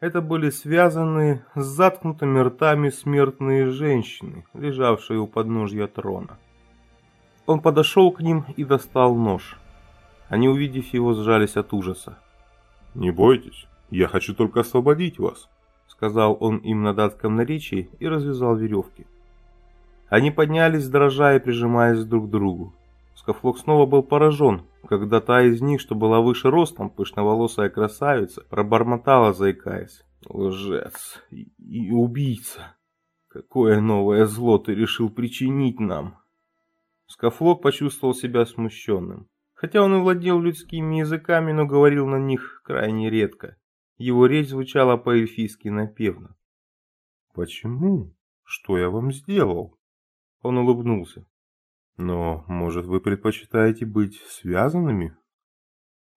Это были связанные с заткнутыми ртами смертные женщины, лежавшие у подножья трона. Он подошел к ним и достал нож. Они, увидев его, сжались от ужаса. «Не бойтесь, я хочу только освободить вас», — сказал он им на датском наречии и развязал веревки. Они поднялись, дрожа и прижимаясь друг к другу. Скафлок снова был поражен, когда та из них, что была выше ростом, пышноволосая красавица, пробормотала, заикаясь. «Лжец и убийца! Какое новое зло ты решил причинить нам?» Скафлок почувствовал себя смущенным. Хотя он и владел людскими языками, но говорил на них крайне редко. Его речь звучала по-эльфийски напевно. «Почему? Что я вам сделал?» Он улыбнулся. «Но, может, вы предпочитаете быть связанными?»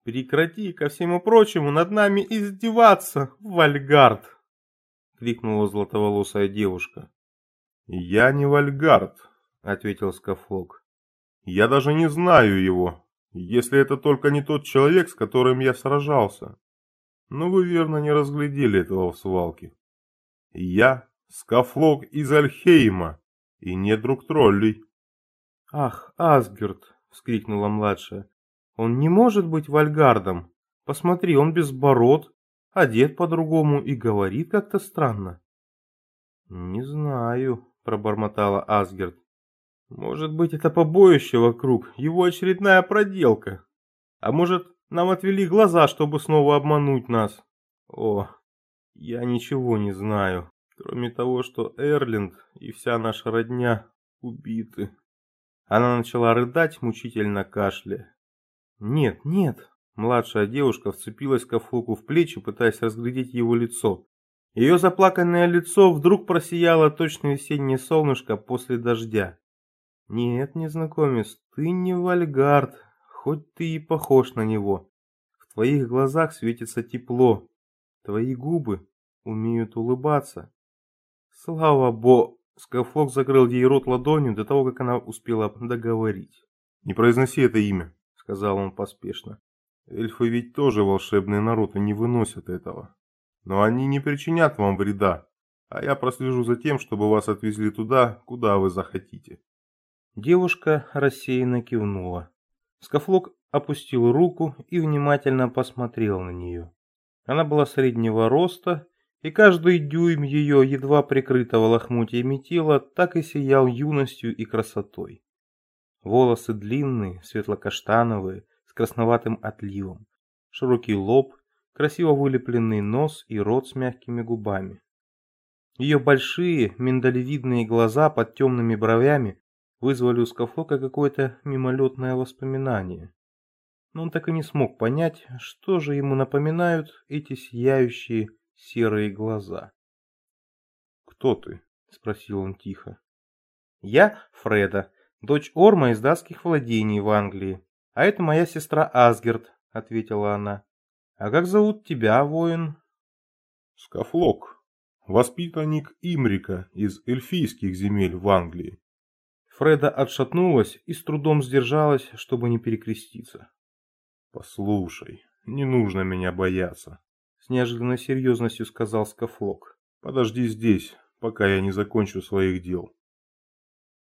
«Прекрати, ко всему прочему, над нами издеваться, Вальгард!» — крикнула златоволосая девушка. «Я не Вальгард», — ответил Скафлок. «Я даже не знаю его, если это только не тот человек, с которым я сражался. Но вы верно не разглядели этого в свалке. Я Скафлок из Альхейма и не друг троллей. Ах, Асгерт, вскрикнула младшая. Он не может быть вальгардом. Посмотри, он без бород, одет по-другому и говорит как-то странно. Не знаю, пробормотала Асгерт. Может быть, это побоище вокруг, его очередная проделка. А может, нам отвели глаза, чтобы снова обмануть нас. О, я ничего не знаю, кроме того, что Эрлинд и вся наша родня убиты. Она начала рыдать, мучительно кашляя. Нет, нет, младшая девушка вцепилась Кафлуку в плечи, пытаясь разглядеть его лицо. Ее заплаканное лицо вдруг просияло точно весеннее солнышко после дождя. Нет, незнакомец, ты не Вальгард, хоть ты и похож на него. В твоих глазах светится тепло. Твои губы умеют улыбаться. Слава богу! Скафлок закрыл ей рот ладонью до того, как она успела договорить. «Не произноси это имя», — сказал он поспешно. «Эльфы ведь тоже волшебный народ и не выносят этого. Но они не причинят вам вреда, а я прослежу за тем, чтобы вас отвезли туда, куда вы захотите». Девушка рассеянно кивнула. Скафлок опустил руку и внимательно посмотрел на нее. Она была среднего роста, и каждый дюйм ее едва прикрытого лохмотьями тела так и сиял юностью и красотой. Волосы длинные, светло-каштановые, с красноватым отливом, широкий лоб, красиво вылепленный нос и рот с мягкими губами. Ее большие миндалевидные глаза под темными бровями вызвали у Скафлока какое-то мимолетное воспоминание. Но он так и не смог понять, что же ему напоминают эти сияющие серые глаза. «Кто ты?» — спросил он тихо. «Я Фреда, дочь Орма из датских владений в Англии. А это моя сестра Асгерт», — ответила она. «А как зовут тебя, воин?» «Скафлок, воспитанник Имрика из эльфийских земель в Англии. Фреда отшатнулась и с трудом сдержалась, чтобы не перекреститься. «Послушай, не нужно меня бояться», — с неожиданной серьезностью сказал Скафлок. «Подожди здесь, пока я не закончу своих дел».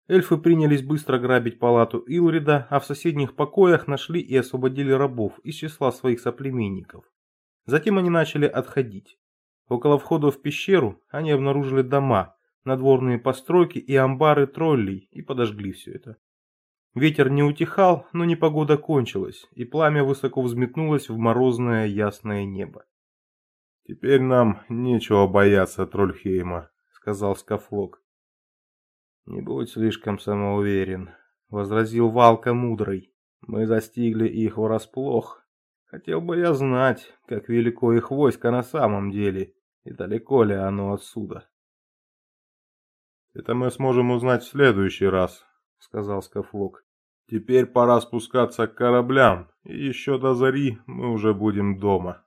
Эльфы принялись быстро грабить палату Илрида, а в соседних покоях нашли и освободили рабов из числа своих соплеменников. Затем они начали отходить. Около входа в пещеру они обнаружили дома, надворные постройки и амбары троллей и подожгли все это. Ветер не утихал, но непогода кончилась, и пламя высоко взметнулось в морозное ясное небо. «Теперь нам нечего бояться Трольхейма», — сказал Скафлок. «Не будь слишком самоуверен», — возразил Валка Мудрый. «Мы застигли их врасплох. Хотел бы я знать, как велико их войско на самом деле, и далеко ли оно отсюда». «Это мы сможем узнать в следующий раз», — сказал Скафлок. «Теперь пора спускаться к кораблям, и еще до зари мы уже будем дома».